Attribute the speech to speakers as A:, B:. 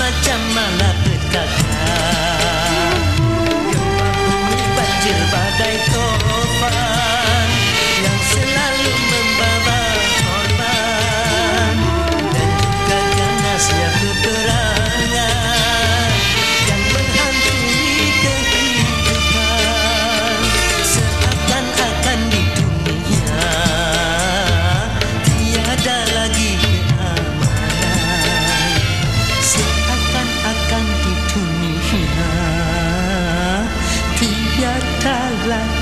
A: macam mana dekat black.